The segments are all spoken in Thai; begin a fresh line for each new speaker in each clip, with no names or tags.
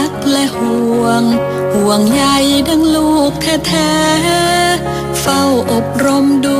รักและห่วง ห่วงใยดังลูกแท้ๆ เฝ้าอบรมดู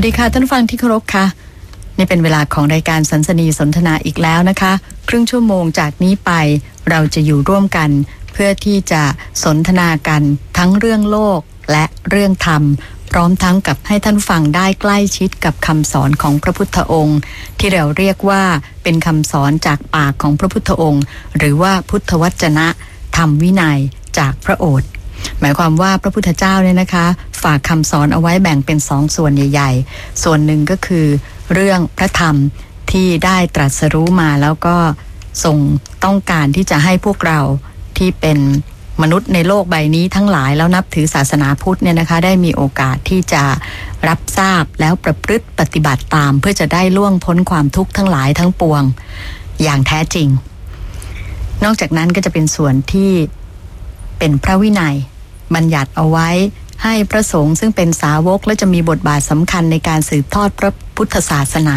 วัสดีค่ะ ท่าน
ฟังที่เคารพค่ะ นี่เป็นเวลาของรายการสันสนีสนทนาอีกแล้วนะคะ ครึ่งชั่วโมงจากนี้ไปเราจะอยู่ร่วมกัน เพื่อที่จะสนทนากันทั้งเรื่องโลกและเรื่องธรรม พร้อมทั้งกับให้ท่านฟังได้ใกล้ชิดกับคำสอนของพระพุทธองค์ ที่เราเรียกว่าเป็นคำสอนจากปากของพระพุทธองค์ หรือว่าพุทธวจนะธรรมวินัยจากพระโอษฐ์ หมายความว่าพระพุทธเจ้าเนี่ยนะคะ ฝากคำสอนเอาไว้แบ่งเป็นสองส่วนใหญ่ ๆ ส่วนหนึ่งก็คือเรื่องพระธรรมที่ได้ตรัสรู้มาแล้วก็ทรงต้องการที่จะให้พวกเราที่เป็นมนุษย์ในโลกใบนี้ทั้งหลายแล้วนับถือศาสนาพุทธเนี่ยนะคะ ได้มีโอกาสที่จะรับทราบแล้วประพฤติปฏิบัติตาม เพื่อจะได้ล่วงพ้นความทุกข์ทั้งหลายทั้งปวงอย่างแท้จริง นอกจากนั้นก็จะเป็นส่วนที่เป็นพระวินัย บัญญัติเอาไว้ให้พระสงฆ์ซึ่งเป็นสาวกและจะมีบทบาทสำคัญในการสืบทอดพระพุทธศาสนา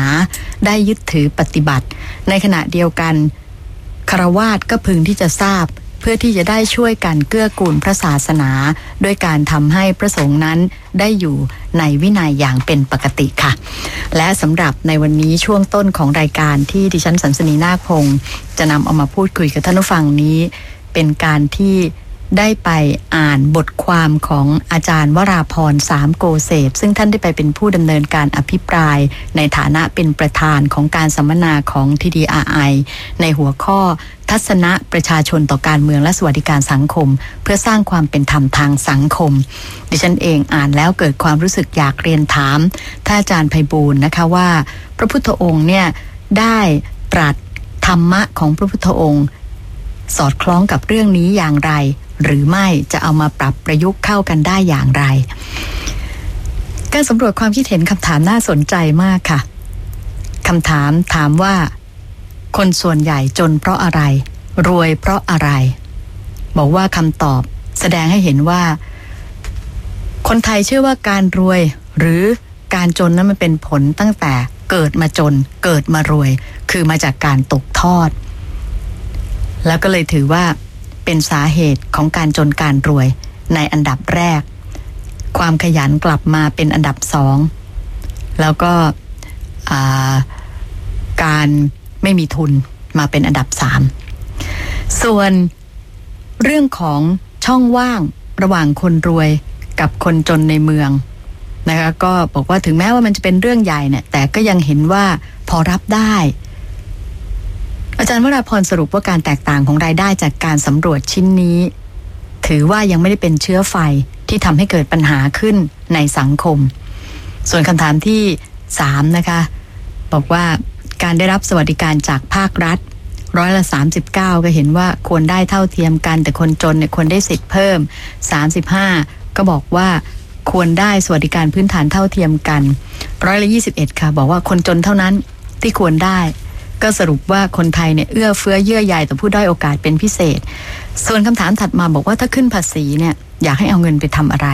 ได้ยึดถือปฏิบัติ ในขณะเดียวกันคารวาสก็พึงที่จะทราบ เพื่อที่จะได้ช่วยกันเกื้อกูลพระศาสนา ด้วยการทำให้พระสงฆ์นั้นได้อยู่ในวินัยอย่างเป็นปกติค่ะ และสำหรับในวันนี้ช่วงต้นของรายการที่ดิฉันสันสนีนาคพงศ์จะนำเอามาพูดคุยกับท่านผู้ฟังนี้ เป็นการที่ ได้ไปอ่านบทความของอาจารย์วราพรสามโกเศษซึ่งท่านได้ไปเป็นผู้ดำเนินการอภิปราย ในฐานะเป็นประธานของการสัมมนาของ TDRI ในหัวข้อทัศนะประชาชนต่อการเมืองและสวัสดิการสังคม เพื่อสร้างความเป็นธรรมทางสังคม ดิฉันเองอ่านแล้วเกิดความรู้สึกอยากเรียนถามท่านอาจารย์ไพบูลนะคะว่า พระพุทธองค์เนี่ยได้ตรัสธรรมะของพระพุทธองค์ สอดคล้องกับเรื่องนี้อย่างไร หรือไม่จะเอามาปรับประยุกต์เข้ากันได้อย่างไร การสำรวจความคิดเห็นคำถามน่าสนใจมากค่ะคำถามถามว่า คนส่วนใหญ่จนเพราะอะไร รวยเพราะอะไร บอกว่าคำตอบแสดงให้เห็นว่า คนไทยเชื่อว่าการรวยหรือการจนนั้นมันเป็นผลตั้งแต่เกิดมาจนเกิดมารวย คือมาจากการตกทอด แล้วก็เลยถือว่าเป็นสาเหตุของการจนการรวยในอันดับแรก ความขยันกลับมาเป็นอันดับสองแล้วก็การไม่มีทุนมาเป็นอันดับสามส่วนเรื่องของช่องว่างระหว่างคนรวยกับคนจนในเมืองนะคะก็บอกว่าถึงแม้ว่ามันจะเป็นเรื่องใหญ่เนี่ยแต่ก็ยังเห็นว่าพอรับได้ อาจารย์วราพรสรุปว่าการแตกต่างของรายได้จากการสำรวจชิ้นนี้ ถือว่ายังไม่ได้เป็นเชื้อไฟที่ทำให้เกิดปัญหาขึ้นในสังคม ส่วนคำถามที่สามนะคะ บอกว่าการได้รับสวัสดิการจากภาครัฐร้อยละ 39 ก็เห็นว่าควรได้เท่าเทียมกัน แต่คนจนเนี่ยควรได้สิทธิ์เพิ่ม 35 ก็บอกว่าควรได้สวัสดิการพื้นฐานเท่าเทียมกันร้อยละ 21 ค่ะ บอกว่าคนจนเท่านั้นที่ควรได้ ก็สรุปว่าคนไทยเนี่ยเอื้อเฟื้อเยื่อใยต่อผู้ด้อยโอกาสเป็นพิเศษ ส่วนคำถามถัดมาบอกว่าถ้าขึ้นภาษีเนี่ยอยากให้เอาเงินไปทำอะไร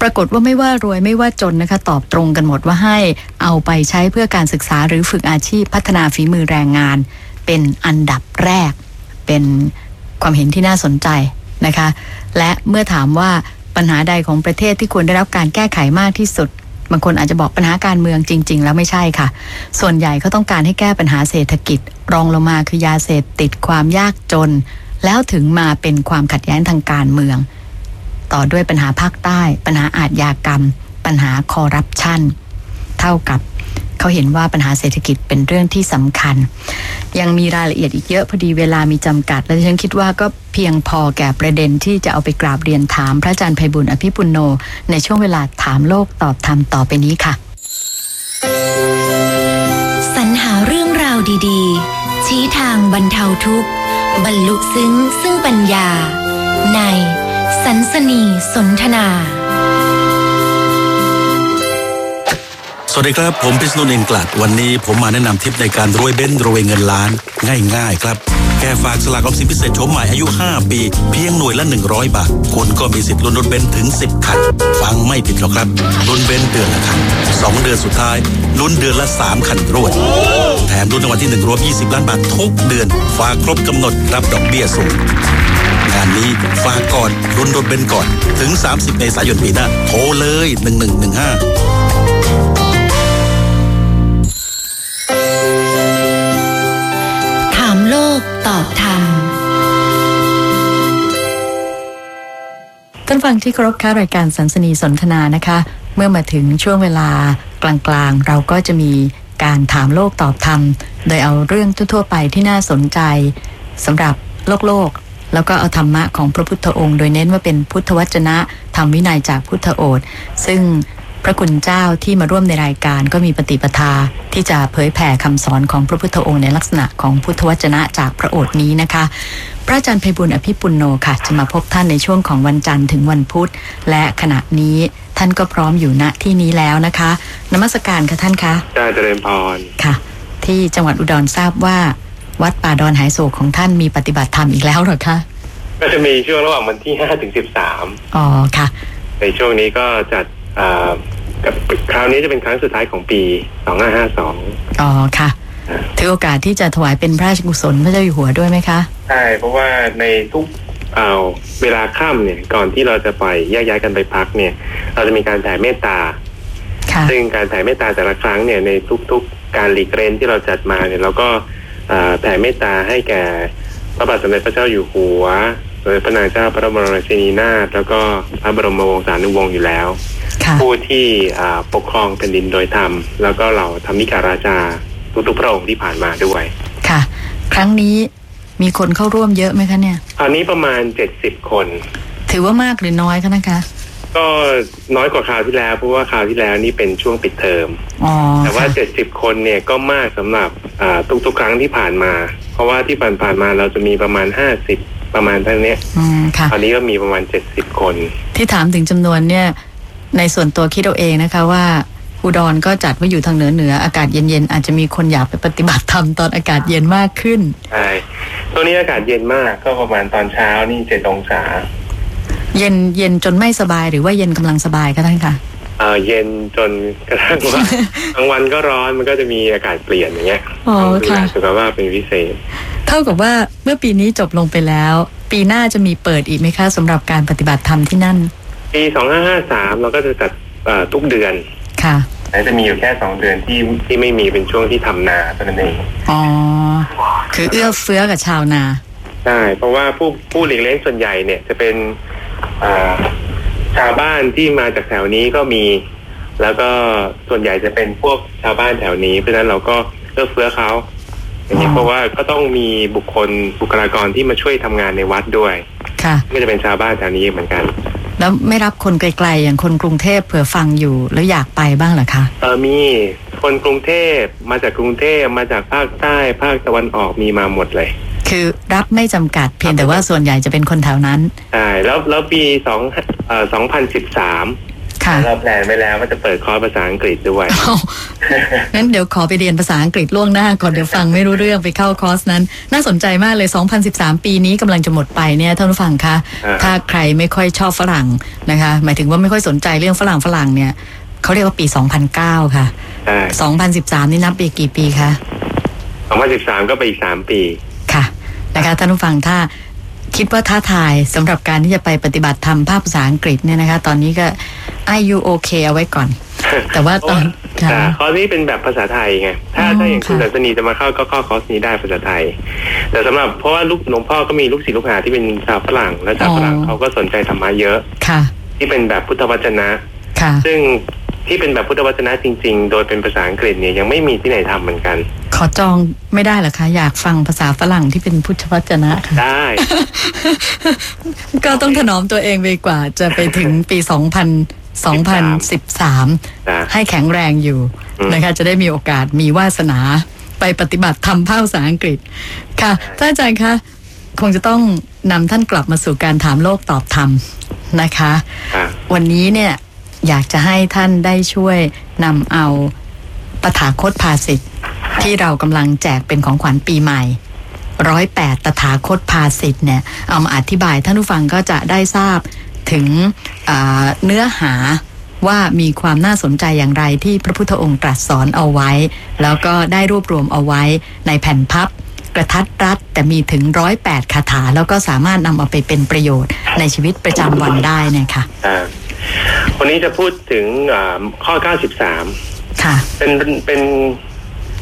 ปรากฏว่าไม่ว่ารวยไม่ว่าจนนะคะ ตอบตรงกันหมดว่าให้เอาไปใช้เพื่อการศึกษาหรือฝึกอาชีพพัฒนาฝีมือแรงงาน เป็นอันดับแรก เป็นความเห็นที่น่าสนใจนะคะ และเมื่อถามว่าปัญหาใดของประเทศที่ควรได้รับการแก้ไขมากที่สุด บางคนอาจจะบอกปัญหาการเมืองจริง ๆ แล้วไม่ใช่ค่ะ ส่วนใหญ่เขาต้องการให้แก้ปัญหาเศรษฐกิจ รองลงมาคือยาเสพติดความยากจน แล้วถึงมาเป็นความขัดแย้งทางการเมือง ต่อด้วยปัญหาภาคใต้ ปัญหาอาทยากรรม ปัญหาคอร์รัปชันเท่ากับ เขาเห็นว่าปัญหาเศรษฐกิจเป็นเรื่องที่สำคัญ ยังมีรายละเอียดอีกเยอะพอดีเวลามีจำกัด และฉันคิดว่าก็เพียงพอแก่ประเด็นที่จะเอาไปกราบเรียนถามพระอาจารย์ไพบุญอภิปุโน ในช่วงเวลาถามโลกตอบธรรมต่อไปนี้ค่ะ
สรรหาเรื่องราวดีๆ ชี้ทางบรรเทาทุกข์ บรรลุซึ้งซึ่งปัญญา ในสันสนีสนทนา
วัสดีครับ ผมพิษณุเองกลัด วันนี้ผมมาแนะนำทิปในการรวยเบ้นรวยเงินล้าน ง่าย ๆ ครับ แค่ฝากสลากออมสินพิเศษโฉมใหม่อายุ 5 ปี เพียงหน่วยละ 100 บาท คุณก็มีสิทธิ์ลุ้นรถเบนซ์ถึง 10 คัน ฟังไม่ผิดหรอกครับลุ้นเบนซ์เดือนละคัน2เดือนสุดท้ายลุ้นเดือนละ 3 คันรวด แถมลุ้นรางวัลที่ 1 รวม 20 ล้านบาททุกเดือน ฝากครบกำหนดรับดอกเบี้ยสูงงานนี้ฝากก่อนลุ้นรถเบนซ์ก่อน ถึง 30 เมษายนปีหน้าโทรเลย 1115
ตอบธรรม
ท่านฟังที่เคารพค่ะรายการสันสนีสนทนานะคะ เมื่อมาถึงช่วงเวลากลางๆ เราก็จะมีการถามโลกตอบธรรม โดยเอาเรื่องทั่วๆไปที่น่าสนใจสำหรับโลกโลก แล้วก็เอาธรรมะของพระพุทธองค์ โดยเน้นว่าเป็นพุทธวจนะธรรมวินัยจากพุทธโอษซึ่ง พระคุณเจ้าที่มาร่วมในรายการก็มีปฏิปทาที่จะเผยแผ่คำสอนของพระพุทธองค์ในลักษณะของพุทธวจนะจากพระโอษฐ์นี้นะคะ พระอาจารย์ไพบุญอภิปุลโนค่ะ จะมาพบท่านในช่วงของวันจันทร์ถึงวันพุธ และขณะนี้ท่านก็พร้อมอยู่ณที่นี้แล้วนะคะ นมัสการค่ะท่านคะ
จ้าเจริญพร
ค่ะ ที่จังหวัดอุดรทราบว่า วัดป่าดอนหายโศกของท่านมีปฏิบัติธรรมอีกแล้วเหรอคะ
ก็จะมีช่วงระหว่างวันที่5ถึง13
อ๋อค่ะ
ในช่วงนี้ก็จัดอ่า กับคราวนี้จะเป็นครั้งสุดท้ายของปี2552
อ๋อค่ะถือโอกาสที่จะถวายเป็นพระราชกุศลพระเจ้าอยู่หัวด้วยไหมคะ
ใช่ เพราะว่าในทุกเอาเวลาค่ำเนี่ย ก่อนที่เราจะปล่อยแยกย้ายกันไปพักเนี่ย เราจะมีการแผ่เมตตา
ค่ะ
ซึ่งการแผ่เมตตาแต่ละครั้งเนี่ยในทุกๆการหลีกเล่นที่เราจัดมาเนี่ยเราก็อ่าแผ่เมตตาให้แก่พระบาทสมเด็จพระเจ้าอยู่หัว มเด็จพระนางเจ้าพระบรมราชินีนาถแล้วก็พระบรมวงศานุวงศ์อยู่แล้ว
ค่ะ
ผู้ที่อ่าปกครองแผ่นดินโดยธรรม แล้วก็เหล่าธรรมิการาชาทุกๆพระองค์ที่ผ่านมาด้วย
ค่ะ ครั้งนี้มีคนเข้าร่วมเยอะไหมคะเนี่ย
คราวนี้ประมาณเจ็ดสิบคน
ถือว่ามากหรือน้อยคะนะคะ
ก็น้อยกว่าคราวที่แล้วเพราะว่าคราวที่แล้วนี่เป็นช่วงปิดเทอม
อ๋อ
แต่ว่า
ค่ะ
เจ็ดสิบคนเนี่ยก็มากสำหรับอ่าทุกๆครั้งที่ผ่านมา เพราะว่าที่ผ่านๆมาเราจะมีประมาณห้าสิบ ประมาณเท่านี้
อืมค่ะ
คราวนี้ก็มีประมาณเจ็ดสิบคน
ที่ถามถึงจำนวนเนี่ย ในส่วนตัวคิดเอาเองนะคะว่าอุดรก็จัดว่าอยู่ทางเหนือเหนืออากาศเย็นๆ อาจจะมีคนอยากไปปฏิบัติธรรมตอนอากาศเย็นมากขึ้น
ใช่ตัวนี้อากาศเย็นมากก็ประมาณตอนเช้านี่เจ็ดองศา
เย็นเย็นจนไม่สบายหรือว่าเย็นกำลังสบายคะท่านคะ
เอ่อเย็นจนกระทั่งว่าบางวันก็ร้อนมันก็จะมีอากาศเปลี่ยนอย่างเงี้ย
อ๋อ
ต้องดูแล
ค่ะ
สุขภาพเป็นพิเศษ
เท่ากับว่าเมื่อปีนี้จบลงไปแล้ว ปีหน้าจะมีเปิดอีกไหมคะสำหรับการปฏิบัติธรรมที่นั่น
ปีสองห้าห้าสามเราก็จะจัดเอ่อทุกเดือน
ค่ะ
แต่จะมีอยู่แค่สองเดือนที่ที่ไม่มีเป็นช่วงที่ทำนาเท่านั้นเอง
อ๋อคือเอื้อเฟื้อกับชาวนา
ใช่เพราะว่าผู้ผู้หลีกเลี้ยงส่วนใหญ่เนี่ยจะเป็นอ่าชาวบ้านที่มาจากแถวนี้ก็มี แล้วก็ส่วนใหญ่จะเป็นพวกชาวบ้านแถวนี้เพราะฉะนั้นเราก็เอื้อเฟื้อเขา อย่างนี้
อ๋อ
เพราะว่าก็ต้องมีบุคคลบุคลากรที่มาช่วยทำงานในวัดด้วย
ค่ะ
ก็จะเป็นชาวบ้านแถวนี้เหมือนกัน
แล้วไม่รับคนไกลๆอย่างคนกรุงเทพเผื่อฟังอยู่แล้วอยากไปบ้างเหรอคะ
เออมีคนกรุงเทพมาจากกรุงเทพมาจากภาคใต้ภาคตะวันออกมีมาหมดเลย
คือรับไม่จำกัดเพียงแต่ว่าส่วนใหญ่จะเป็นคนแถวนั้น
ใช่แล้วแล้วปีสองเอ่อสองพันสิบสาม
ค่ะ
เรา plan ไว้แล้วว่าจะเปิดคอร์สภาษาอังกฤษด้วย
เอางั้นเดี๋ยวขอไปเรียนภาษาอังกฤษล่วงหน้าก่อนเดี๋ยวฟังไม่รู้เรื่องไปเข้าคอร์สนั้น น่าสนใจมากเลย 2013 ปีนี้กำลังจะหมดไปเนี่ยท่านผู้ฟังคะ
อ่า
ถ้าใครไม่ค่อยชอบฝรั่งนะคะ หมายถึงว่าไม่ค่อยสนใจเรื่องฝรั่งฝรั่งเนี่ยเขาเรียกว่าปี 2009 ค่ะ
ใช่
2013 นี่นับไปกี่ปีคะ
สองพันสิบสามก็ไปอีกสามปี
ค่ะ นะคะท่านผู้ฟังถ้า คิดว่าท้าทายสำหรับการที่จะไปปฏิบัติธรรมภาคภาษาอังกฤษเนี่ยนะคะ ตอนนี้ก็ IU OK เอาไว้ก่อน แต่ว่าตอน
แต่
ค่ะ
คอร์สนี้เป็นแบบภาษาไทยไง ถ้า
อ๋อ
ถ้าอย่างคุณ
ค่ะ
สันสนีจะมาเข้าก็เข้าคอร์สนี้ได้ภาษาไทย แต่สำหรับเพราะว่าลูกหลวงพ่อก็มีลูกศิษย์ลูกหาที่เป็นชาวฝรั่งและชาวฝรั่งเขาก็สนใจธรรมะเยอะ
ค่ะ
ที่เป็นแบบพุทธวจนะ
ค่ะ
ซึ่งที่เป็นแบบพุทธวจนะจริง ๆ โดยเป็นภาษาอังกฤษเนี่ยยังไม่มีที่ไหนทำเหมือนกัน
ขอจองไม่ได้เหรอคะ อยากฟังภาษาฝรั่งที่เป็นพุทธวจนะค่ะ
ได้
ก็ต้องถนอมตัวเองไปกว่า จะไปถึงปี2000 2013
นะ
ให้แข็งแรงอยู่
อืม
นะคะ จะได้มีโอกาสมีวาสนาไปปฏิบัติทำภาษาอังกฤษค่ะท่านอาจารย์คะคงจะต้องนำท่านกลับมาสู่การถามโลกตอบธรรมนะคะ
ค่ะ
วันนี้เนี่ยอยากจะให้ท่านได้ช่วยนำเอา ปถาคตภาสิทธิ์ที่เรากำลังแจกเป็นของขวัญปีใหม่ร้อยแปดตถาคตภาสิทธิ์เนี่ยเอามาอธิบายท่านผู้ฟังก็จะได้ทราบถึงเนื้อหาว่ามีความน่าสนใจอย่างไรที่พระพุทธองค์ตรัสสอนเอาไว้ แล้วก็ได้รวบรวมเอาไว้ในแผ่นพับกระทัดรัดแต่มีถึงร้อยแปดคาถา แล้วก็สามารถนำเอาไปเป็นประโยชน์ในชีวิตประจำวันได้นี่ยค่ะ
วันนี้จะพูดถึงอ่าข้อ 93
ค่ะ
เป็นเป็น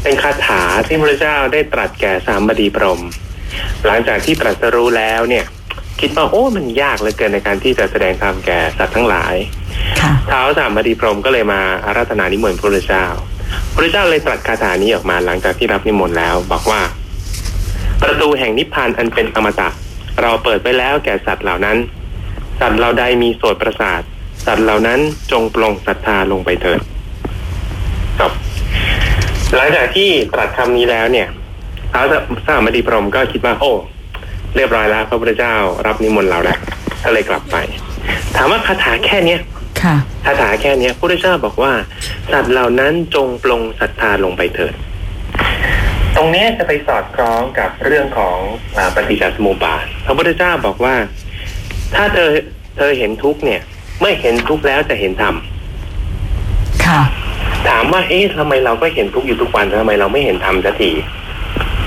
เป็นคาถาที่พระเจ้าได้ตรัสแก่สามบดีพรหมหลังจากที่ตรัสรู้แล้วเนี่ย คิดว่าโอ้มันยากเหลือเกินในการที่จะแสดงธรรมแก่สัตว์ทั้งหลาย
ค่ะ
ท้าวสามบดีพรหมก็เลยมาอาราธนานิมนต์พระเจ้า พระเจ้าเลยตรัสคาถานี้ออกมาหลังจากที่รับนิมนต์แล้ว บอกว่า ประตูแห่งนิพพานอันเป็นอมตะ เราเปิดไว้แล้วแก่สัตว์เหล่านั้น สัตว์เหล่าใดมีโสตประสาทสัตว์เหล่านั้นจงปลงศรัทธาลงไปเถิด จบหลังจากที่ตรัสคำนี้แล้วเนี่ยท้าวสามบดีพรหมก็คิดว่าโอ้ เรียบร้อยแล้ว พระพุทธเจ้ารับนิมนต์เราแล้วก็เลยกลับไป ถามว่าคาถาแค่เนี้ย
ค่ะ
คาถาแค่เนี้ยพระพุทธเจ้าบอกว่า สัตว์เหล่านั้นจงปลงศรัทธาลงไปเถิดตรงเนี้ยจะไปสอดคล้องกับเรื่องของอาปฏิจจสมุปบาทพระพุทธเจ้าบอกว่า ถ้าเธอเธอเห็นทุกข์เนี่ย เมื่อเห็นทุกข์แล้วจะเห็นธรรม
ค่ะ
ถามว่าเอ๊ะทำไมเราก็เห็นทุกข์อยู่ทุกวันทำไมเราไม่เห็นธรรมสักที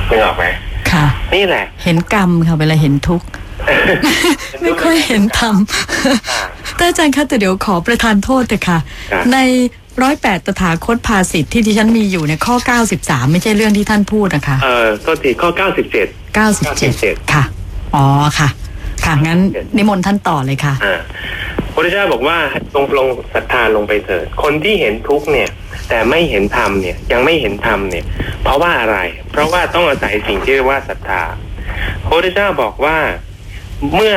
นึกออกไหม
ค่ะ
นี่แหละ
เห็นกรรมค่ะเวลาเห็นทุกข์ไม่ค่อยเห็นธรรมแต่อาจารย์คะแต่เดี๋ยวขอประทานโทษเถอะค่ะ
ครับ
ในร้อยแปดตถาคตภาสิทธิ์ที่ดิฉันมีอยู่ในยข้อ93ไม่ใช่เรื่องที่ท่านพูดนะคะ
เอ่อโทษทีข้อเก้าสิบเจ็ด
97ค่ะ อ๋อค่ะ ค่ะ งั้นนิมนต์ท่านต่อเลยค่ะ
อ่าพระพุทธเจ้าบอกว่าลงลงศรัทธาลงไปเถิด คนที่เห็นทุกข์เนี่ย แต่ไม่เห็นธรรมเนี่ยยังไม่เห็นธรรมเนี่ย เพราะว่าอะไร เพราะว่าต้องอาศัยสิ่งที่เรียกว่าศรัทธาพระพุทธเจ้าบอกว่าเมื่อ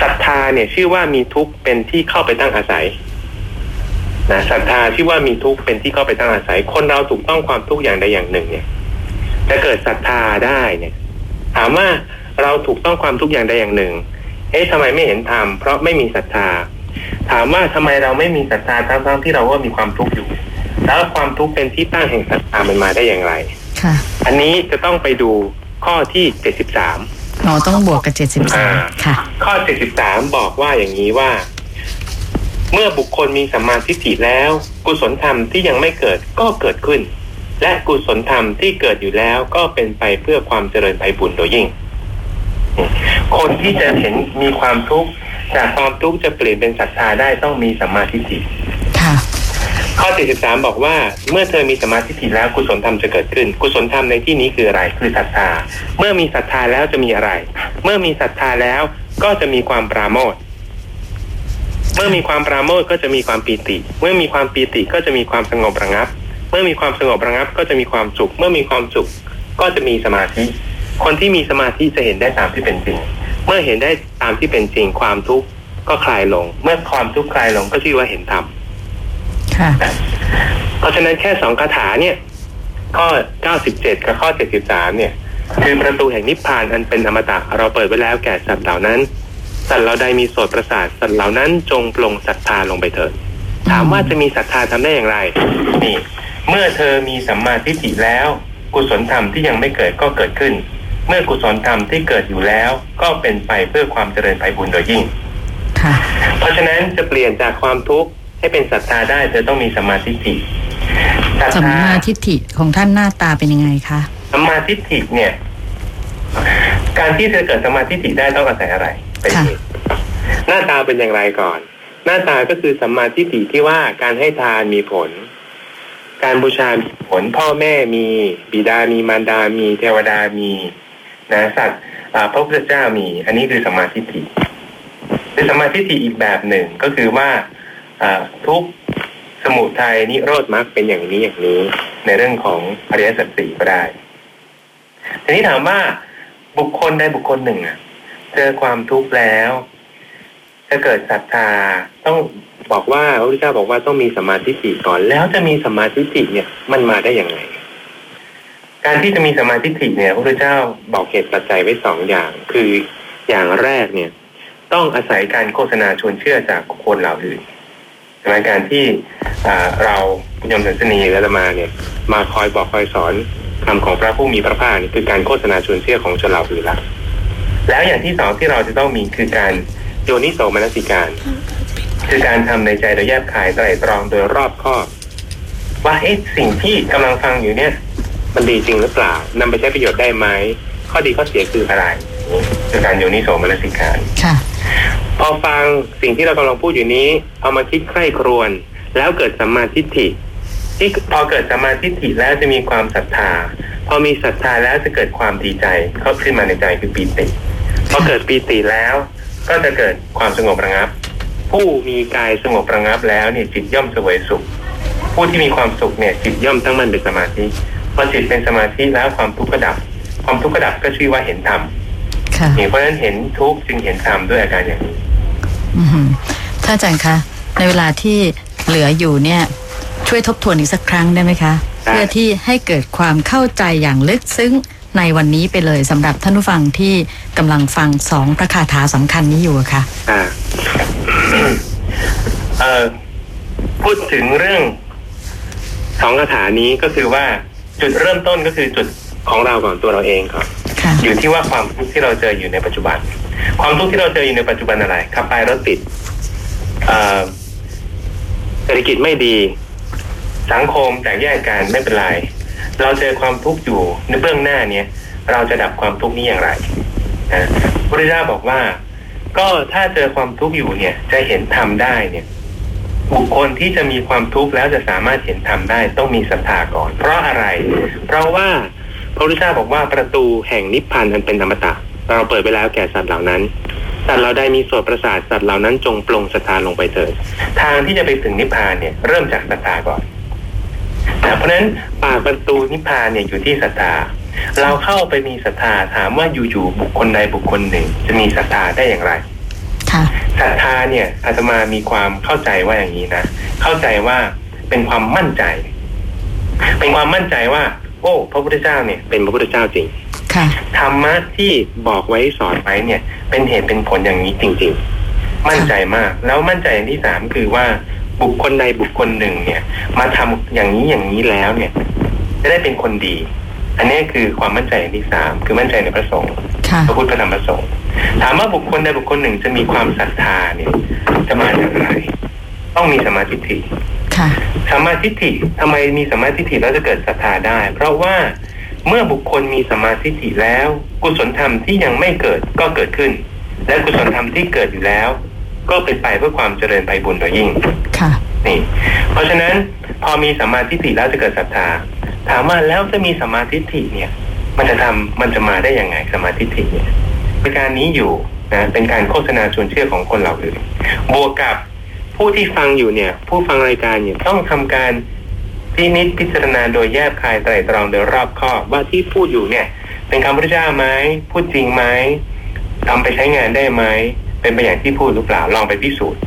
ศรัทธาเนี่ยชื่อว่ามีทุกข์เป็นที่เข้าไปตั้งอาศัยนะศรัทธาชื่อว่ามีทุกข์เป็นที่เข้าไปตั้งอาศัย คนเราถูกต้องความทุกข์อย่างใดอย่างหนึ่ง เนี่ยจะเกิดศรัทธาได้เนี่ย ถามว่าเราถูกต้องความทุกข์อย่างใดอย่างหนึ่ง เอ๊ะทำไมไม่เห็นธรรมเพราะไม่มีศรัทธา ถามว่าทำไมเราไม่มีศรัทธาทั้งๆที่เราก็มีความทุกข์อยู่ แล้วความทุกข์เป็นที่ตั้งแห่งศรัทธามันมาได้อย่างไร
ค่ะ
อันนี้จะต้องไปดูข้อที่เจ็ดสิบสาม
หมอต้องบวกกับเจ็ดสิบสามค่ะ
ข้อ73บอกว่าอย่างนี้ว่า เมื่อบุคคลมีสัมมาทิฏฐิแล้ว กุศลธรรมที่ยังไม่เกิดก็เกิดขึ้น และกุศลธรรมที่เกิดอยู่แล้วก็เป็นไปเพื่อความเจริญไปบุญโดยยิ่ง คนที่จะเห็นมีความทุกข์ จากความทุกข์จะเปลี่ยนเป็นศรัทธาได้ต้องมีสัมมาทิฏฐิ
ค่ะ
ข้อ73บอกว่า เมื่อเธอมีสมาธิถิแล้วกุศลธรรมจะเกิดขึ้น กุศลธรรมในที่นี้คืออะไรคือศรัทธา เมื่อมีศรัทธาแล้วจะมีอะไร เมื่อมีศรัทธาแล้วก็จะมีความปราโมทย์เมื่อมีความปราโมทย์ก็จะมีความปีติ เมื่อมีความปีติก็จะมีความสงบระงับ เมื่อมีความสงบระงับก็จะมีความสุข เมื่อมีความสุขก็จะมีสมาธิ คนที่มีสมาธิจะเห็นได้ตามที่เป็นจริง เมื่อเห็นได้ตามที่เป็นจริงความทุกข์ก็คลายลง เมื่อความทุกข์คลายลงก็ชื่อว่าเห็นธรรม
ค่ะ
เพราะฉะนั้นแค่สองคาถาเนี่ย ข้อ97กับข้อ73เนี่ยคือประตูแห่งนิพพานอันเป็นอมตะเราเปิดไว้แล้วแก่สัตว์เหล่านั้น สัตว์เราใดมีโสตประสาทสัตว์เหล่านั้นจงปลงศรัทธาลงไปเถิดถามว่าจะมีศรัทธาทำได้อย่างไร นี่ เมื่อเธอมีสัมมาทิฏฐิแล้ว กุศลธรรมที่ยังไม่เกิดก็เกิดขึ้น เมื่อกุศลธรรมที่เกิดอยู่แล้ว ก็เป็นไปเพื่อความเจริญไปบุญโดยยิ่ง
ค่ะ
เพราะฉะนั้นจะเปลี่ยนจากความทุกข์ให้เป็นศรัทธาได้เธอต้องมีสมมาธิฏฐิศรัท
สัม
ธา
มาทิฏฐิของท่านหน้าตาเป็นยังไงคะ
สมมาทิฏฐิเนี่ย การที่เธอเกิดสมมาทิฏฐิได้ต้องอาศัยอะไรเป็นเหตุหน้าตาเป็นอย่างไรก่อน หน้าตาก็คือสัมมาทิฏฐิที่ว่าการให้ทานมีผล การบูชามีผลพ่อแม่มี บิดามีมารดามีเทวดามี นะสัตว์พระพุทธเจ้ามี อันนี้คือสัมมาทิฏฐิคือสัมมาทิฏฐิอีกแบบหนึ่งก็คือว่าทุกสมุทัยนิโรธมรรคเป็นอย่างนี้อย่างนี้ ในเรื่องของอริยสัจสี่ก็ได้ทีนี้ถามว่าบุคคลใดบุคคลหนึ่งอะ เจอความทุกข์แล้วจะเกิดศรัทธาต้องบอกว่าพระพุทธเจ้าบอกว่าต้องมีสมาธิฏฐิก่อน แล้วจะมีสมาธิฏฐิเนี่ยมันมาได้อย่างไร การที่จะมีสมาธิฏฐิเนี่ยพระเจ้าบอกเหตุปัจจัยไว้สองอย่าง คืออย่างแรกเนี่ย ต้องอาศัยการโฆษณาชวนเชื่อจากคนเหล่าอื่นใช่ไหมการที่เราคุณยมสันสนีและมาเนี่ย มาคอยบอกคอยสอนคำของพระผู้มีพระภาคนี่คือการโฆษณาชวนเชื่อของชนเหล่าอื่นละแล้วอย่างที่สองที่เราจะต้องมีคือการโยนิโสมนสิการ คือการทำในใจโดยแยบคายไตรตรองโดยรอบคอบว่าเอ๊ะสิ่งที่กำลังฟังอยู่เนี่ย มันดีจริงหรือเปล่านำไปใช้ประโยชน์ได้ไหมข้อดีข้อเสียคืออะไรคือการโยนิโสมนสิการ
ค่ะ
พอฟังสิ่งที่เรากำลังพูดอยู่นี้ เอามาคิดใคร่ครวญแล้วเกิดสัมมาทิฏฐิที่พอเกิดสัมมาทิฏฐิแล้วจะมีความศรัทธา พอมีศรัทธาแล้วจะเกิดความดีใจเข้าขึ้นมาในใจคือปีติ พอเกิดปีติแล้วก็จะเกิดความสงบระงับ ผู้มีกายสงบระงับแล้วเนี่ยจิตย่อมเสวยสุข ผู้ที่มีความสุขเนี่ยจิตย่อมตั้งมั่นเป็นสมาธิ พอจิตเป็นสมาธิแล้วความทุกข์ก็ดับ ความทุกข์ก็ดับก็ชื่อว่าเห็นธรรม
ค่ะ
นี่เพราะฉะนั้นเห็นทุกข์จึงเห็นธรรมด้วยอาการอย่างนี้
อือหือท่านอาจารย์คะ ในเวลาที่เหลืออยู่เนี่ยช่วยทบทวนอีกสักครั้งได้ไหมคะ
ได้
เพื่อที่ให้เกิดความเข้าใจอย่างลึกซึ้งในวันนี้ไปเลยสำหรับท่านผู้ฟังที่กำลังฟังสองพระคาถาสำคัญนี้อยู่อะค่ะ
อ่าเอ่อพูดถึงเรื่องสองคาถานี้ก็คือว่า จุดเริ่มต้นก็คือจุดของเราก่อนตัวเราเองก่อน
ค่ะ
อยู่ที่ว่าความทุกข์ที่เราเจออยู่ในปัจจุบัน ความทุกข์ที่เราเจออยู่ในปัจจุบันอะไรขับไปรถติดเอ่อเศรษฐกิจไม่ดี สังคมแตกแยกกันไม่เป็นไรเราเจอความทุกข์อยู่ในเบื้องหน้าเนี่ย เราจะดับความทุกข์นี้อย่างไรนะพระพุทธเจ้าบอกว่า ก็ถ้าเจอความทุกข์อยู่เนี่ย จะเห็นธรรมได้เนี่ย บุคคลที่จะมีความทุกข์แล้วจะสามารถเห็นธรรมได้ต้องมีศรัทธาก่อน เพราะอะไร เพราะว่าพระพุทธเจ้าบอกว่าประตูแห่งนิพพานอันเป็นอมตะ เราเปิดไปแล้วแก่สัตว์เหล่านั้นสัตว์เราได้มีส่วนประสาทสัตว์เหล่านั้นจงปลงศรัทธาลงไปเถิดทางที่จะไปถึงนิพพานเนี่ยเริ่มจากศรัทธาก่อนนะเพราะฉะนั้นปากประตูนิพพานเนี่ยอยู่ที่ศรัทธาเราเข้าไปมีศรัทธาถามว่าอยู่ๆบุคคลใดบุคคลหนึ่ง จะมีศรัทธาได้อย่างไร ศรัทธาเนี่ยอาตมามีความเข้าใจว่าอย่างนี้นะเข้าใจว่าเป็นความมั่นใจ เป็นความมั่นใจว่า โอ้ พระพุทธเจ้าเนี่ย เป็นพระพุทธเจ้าจริง
ค่ะ
ธรรมะที่บอกไว้สอนไว้เนี่ย เป็นเหตุเป็นผลอย่างนี้จริง ๆ มั่นใจมาก แล้วมั่นใจอย่างที่สามคือว่าบุคคลใดบุคคลหนึ่งเนี่ย มาทำอย่างนี้อย่างนี้แล้วเนี่ย จะได้เป็นคนดี อันนี้คือความมั่นใจอย่างที่สามคือมั่นใจในพระสงฆ์
ค่ะ
พระพุทธพระธรรมพระสงฆ์ ถามว่าบุคคลใดบุคคลหนึ่งจะมีความศรัทธาเนี่ยจะมาจากอะไรต้องมีสมาธิฐิ
ค่ะ
สมมาทิฏฐิทำไมมีสมมาทิฏฐิแล้วจะเกิดศรัทธาได้ เพราะว่าเมื่อบุคคลมีสมมาทิฏฐิแล้ว กุศลธรรมที่ยังไม่เกิดก็เกิดขึ้น และกุศลธรรมที่เกิดอยู่แล้ว ก็เป็นไปเพื่อความเจริญไปบุญโดยยิ่ง
ค่ะ
นี่เพราะฉะนั้นพอมีสมมาทิฏฐิแล้วจะเกิดศรัทธา ถามว่าแล้วจะมีสมมาทิฏฐิเนี่ย มันจะทำมันจะมาได้ยังไงสมมาทิฏฐิเนี่ย เป็นการนี้อยู่นะเป็นการโฆษณาชวนเชื่อของคนเหล่าอื่นบวกกับผู้ที่ฟังอยู่เนี่ย ผู้ฟังรายการเนี่ยต้องทำการพินิจพิจารณาโดยแยบคายไตรตรองโดยรอบคอบว่าที่พูดอยู่เนี่ย เป็นคำพระเจ้าไหมพูดจริงไหมทำไปใช้งานได้ไหมเป็นไปอย่างที่พูดหรือเปล่าลองไปพิสูจน์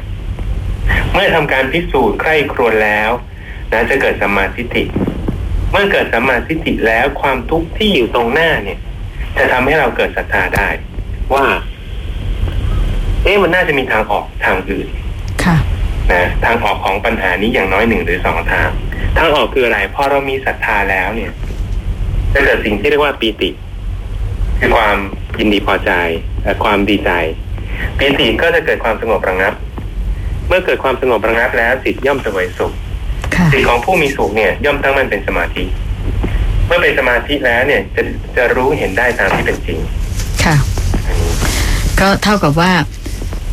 เมื่อทำการพิสูจน์ใคร่ครวญแล้วนะจะเกิดสัมมาทิฏฐิเมื่อเกิดสัมมาทิฏฐิแล้วความทุกข์ที่อยู่ตรงหน้าเนี่ย จะทำให้เราเกิดศรัทธาได้ ว่า เอ๊ะมันน่าจะมีทางออกทางอื่น
ค่ะ
นะทางออกของปัญหานี้อย่างน้อยหนึ่งหรือสองทาง ทางออกคืออะไรพอเรามีศรัทธาแล้วเนี่ยจะเกิดสิ่งที่เรียกว่าปีติ คือความยินดีพอใจและความดีใจปีติก็จะเกิดความสงบระงับ เมื่อเกิดความสงบระงับแล้วจิตย่อมเสวยสุข
ค่ะ
จิตของผู้มีสุขเนี่ย ย่อมตั้งมันเป็นสมาธิ เมื่อเป็นสมาธิแล้วเนี่ย จะจะรู้เห็นได้ตามที่เป็นจริง
ค่ะ
อันนี้
ก็เท่ากับว่า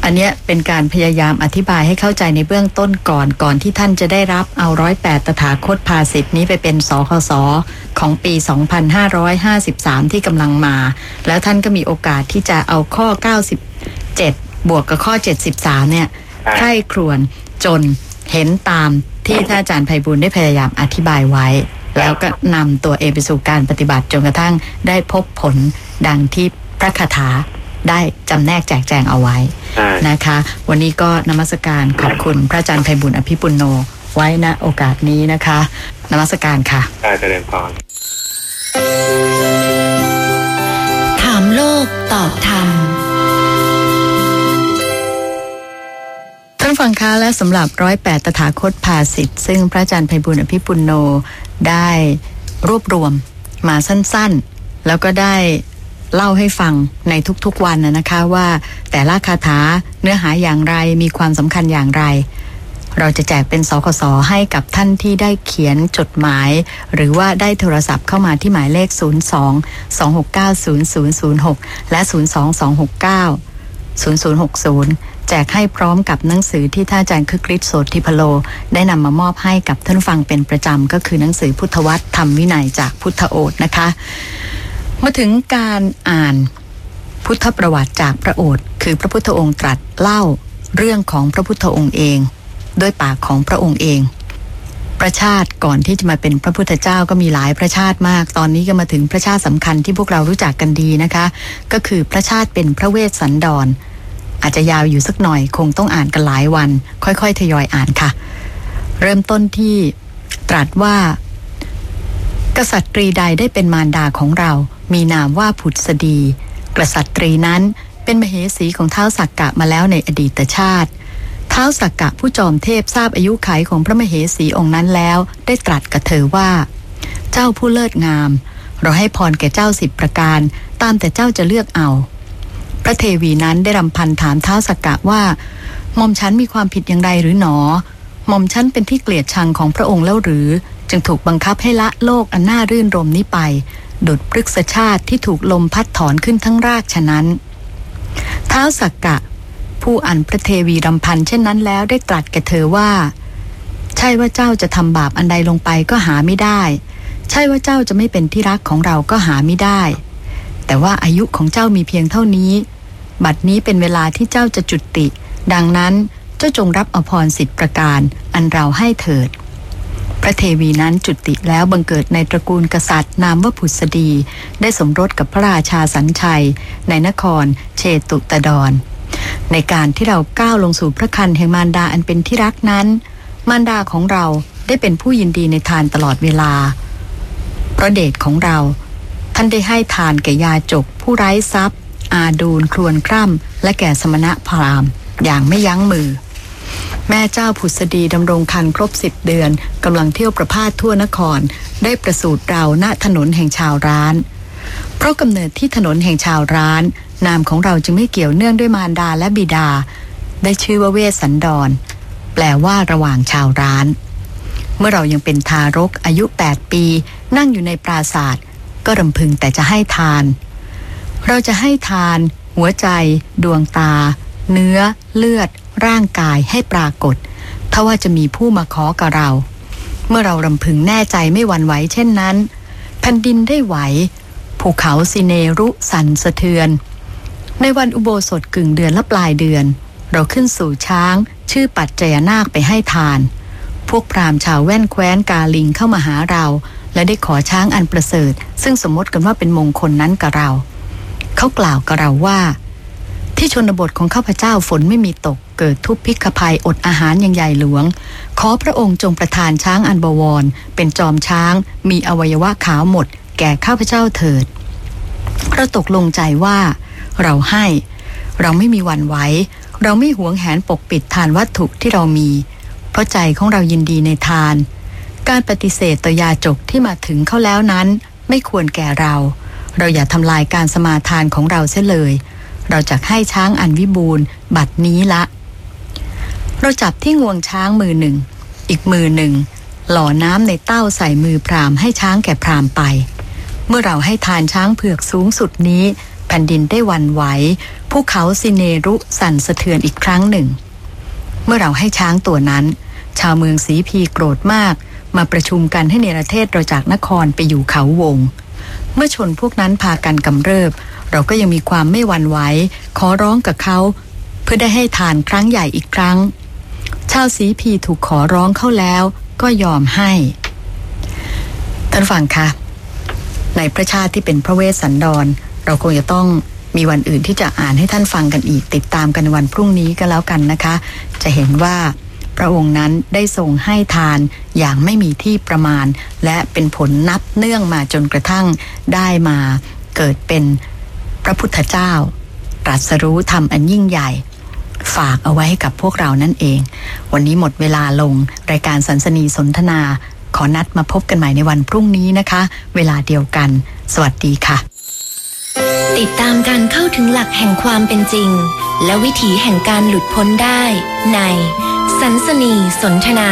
อันเนี้ยเป็นการพยายามอธิบายให้เข้าใจในเบื้องต้นก่อนก่อนที่ท่านจะได้รับเอาร้อยแปดตถาคตภาสิทธิ์นี้ไปเป็นสคสของปี 2553 ที่กำลังมา แล้วท่านก็มีโอกาสที่จะเอาข้อ 97 บวกกับข้อ 73 เนี่ย
ครับ
ใคร่ครวญจนเห็นตามที่ท่านอาจารย์ไพบุญได้พยายามอธิบายไว้ แล้วก็นำตัวเองไปสู่การปฏิบัติจนกระทั่งได้พบผลดังที่พระคาถา ได้จำแนกแจกแจงเอาไว้
ใช่
นะคะ วันนี้ก็นมัสการขอบคุณพระอาจารย์ไพบุญอภิปุโนไว้ณโอกาสนี้นะคะ นมัสการค่ะ
การเจริญพร
ถามโลกตอบธรรม
ท่านฟังคะและสำหรับร้อยแปดตถาคตภาสิทธิ์ซึ่งพระอาจารย์ไพบุญอภิปุโนได้รวบรวมมาสั้นๆ แล้วก็ได้ เล่าให้ฟังในทุกๆวันนะคะว่าแต่ละคาถาเนื้อหาอย่างไรมีความสำคัญอย่างไร เราจะแจกเป็นสคสให้กับท่านที่ได้เขียนจดหมาย หรือว่าได้โทรศัพท์เข้ามาที่หมายเลข 02 269 0006 และ 02 269 0060 แจกให้พร้อมกับหนังสือที่ท่านอาจารย์คึกฤทธิ์โสธิพโล ได้นำมามอบให้กับท่านฟังเป็นประจำก็คือหนังสือพุทธวัตรธรรมวินัยจากพุทธโอษนะคะ มาถึงการอ่านพุทธประวัติจากพระโอษฐ์คือพระพุทธองค์ตรัสเล่าเรื่องของพระพุทธองค์เอง ด้วยปากของพระองค์เอง ประชาติก่อนที่จะมาเป็นพระพุทธเจ้าก็มีหลายพระชาติมาก ตอนนี้ก็มาถึงพระชาติสำคัญที่พวกเรารู้จักกันดีนะคะ ก็คือพระชาติเป็นพระเวสสันดร อาจจะยาวอยู่สักหน่อยคงต้องอ่านกันหลายวัน ค่อยๆ ทยอยอ่านค่ะ เริ่มต้นที่ตรัสว่า กษัตรีใดได้เป็นมารดาของเรา มีนามว่าผุดสดี กษัตรีนั้นเป็นมเหสีของเท้าสักกะมาแล้วในอดีตชาติ เท้าสักกะผู้จอมเทพทราบอายุขัยของพระมเหสีองค์นั้นแล้ว ได้ตรัสกับเธอว่า เจ้าผู้เลิศงาม เราให้พรแก่เจ้าสิบประการ ตามแต่เจ้าจะเลือกเอา พระเทวีนั้นได้รำพันถามเท้าสักกะว่าหม่อมฉันมีความผิดอย่างไรหรือหนอหม่อมฉันเป็นที่เกลียดชังของพระองค์แล้วหรือ จึงถูกบังคับให้ละโลกอันน่ารื่นรมนี้ไป ดุดพฤกษชาติที่ถูกลมพัดถอนขึ้นทั้งรากฉะนั้น ท้าวสักกะ ผู้อันพระเทวีรำพันเช่นนั้นแล้วได้ตรัสแก่เธอว่า ใช่ว่าเจ้าจะทำบาปอันใดลงไปก็หาไม่ได้ ใช่ว่าเจ้าจะไม่เป็นที่รักของเราก็หาไม่ได้ แต่ว่าอายุของเจ้ามีเพียงเท่านี้ บัดนี้เป็นเวลาที่เจ้าจะจุติ ดังนั้นเจ้าจงรับอภรสิทธิประการอันเราให้เถิด พระเทวีนั้นจุติแล้วบังเกิดในตระกูลกษัตริย์ นามว่าผุษดี ได้สมรสกับพระราชาสัญชัย ในนครเชตุตดร ในการที่เราก้าวลงสู่พระคันแห่งมารดาอันเป็นที่รักนั้น มารดาของเราได้เป็นผู้ยินดีในทานตลอดเวลา พระเดชของเรา ท่านได้ให้ทานแก่ยาจก ผู้ไร้ทรัพย์ อาดูลครวนคร่ำและแก่สมณะพราหมณ์อย่างไม่ยั้งมือ แม่เจ้าผุษดีดำรงคันครบสิบเดือนกำลังเที่ยวประพาสทั่วนคร ได้ประสูติเราณถนนแห่งชาวร้าน เพราะกำเนิดที่ถนนแห่งชาวร้าน นามของเราจึงไม่เกี่ยวเนื่องด้วยมารดาและบิดา ได้ชื่อว่าเวสสันดร แปลว่าระหว่างชาวร้าน เมื่อเรายังเป็นทารกอายุ 8 ปี นั่งอยู่ในปราศาสตร์ก็รำพึงแต่จะให้ทาน เราจะให้ทาน หัวใจ ดวงตา เนื้อ เลือด ร่างกายให้ปรากฏถ้าว่าจะมีผู้มาขอกับเรา เมื่อเรารำพึงแน่ใจไม่หวั่นไหวเช่นนั้น แผ่นดินได้ไหว ภูเขาสิเนรุสั่นสะเทือน ในวันอุโบสถกึ่งเดือนและปลายเดือน เราขึ้นสู่ช้าง ชื่อปัจจยนาคไปให้ทาน พวกพราหมณ์ชาวแว่นแคว้นกาลิงเข้ามาหาเรา และได้ขอช้างอันประเสริฐ ซึ่งสมมติกันว่าเป็นมงคลนั้นกับเรา เขากล่าวกับเราว่า ที่ชนบทของข้าพเจ้าฝนไม่มีตก เกิดทุพพิกภัยอดอาหารอย่างใหญ่หลวง ขอพระองค์จงประทานช้างอันบวร เป็นจอมช้าง มีอวัยวะขาวหมด แก่ข้าพเจ้าเถิดเราตกลงใจว่า เราให้ เราไม่มีวันไหวเราไม่หวงแหนปกปิดทานวัตถุที่เรามี เพราะใจของเรายินดีในทาน การปฏิเสธต่อยาจกที่มาถึงเขาแล้วนั้น ไม่ควรแก่เรา เราอย่าทำลายการสมาทานของเราเสียเลย เราจะให้ช้างอันวิบูรณ์ บัดนี้ละ เราจับที่งวงช้างมือหนึ่ง อีกมือหนึ่ง หล่อน้ำในเต้าใส่มือพรามให้ช้างแก่พรามไป เมื่อเราให้ทานช้างเผือกสูงสุดนี้ แผ่นดินได้วันไหวภูเขาสิเนรุสั่นสะเทือนอีกครั้งหนึ่ง เมื่อเราให้ช้างตัวนั้น ชาวเมืองสีพีโกรธมาก มาประชุมกันให้เนรเทศเราจากนครไปอยู่เขาวง เมื่อชนพวกนั้นพากันกำเริบ เราก็ยังมีความไม่วันไหวขอร้องกับเขา เพื่อได้ให้ทานครั้งใหญ่อีกครั้ง ชาวสีพีถูกขอร้องเข้าแล้วก็ยอมให้ ท่านฟังคะในพระชาติที่เป็นพระเวสสันดร เราคงจะต้องมีวันอื่นที่จะอ่านให้ท่านฟังกันอีก ติดตามกันในวันพรุ่งนี้ก็แล้วกันนะคะ จะเห็นว่าพระองค์นั้นได้ทรงให้ทานอย่างไม่มีที่ประมาณ และเป็นผลนับเนื่องมาจนกระทั่งได้มาเกิดเป็นพระพุทธเจ้า ตรัสรู้ธรรมอันยิ่งใหญ่ ฝากเอาไว้ให้กับพวกเรานั่นเอง วันนี้หมดเวลาลง รายการสันสนีสนทนา ขอนัดมาพบกันใหม่ในวันพรุ่งนี้นะคะ เวลาเดียวกัน สวัสดีค่ะ
ติดตามการเข้าถึงหลักแห่งความเป็นจริง และวิถีแห่งการหลุดพ้นได้ ใน สันสนีสนทนา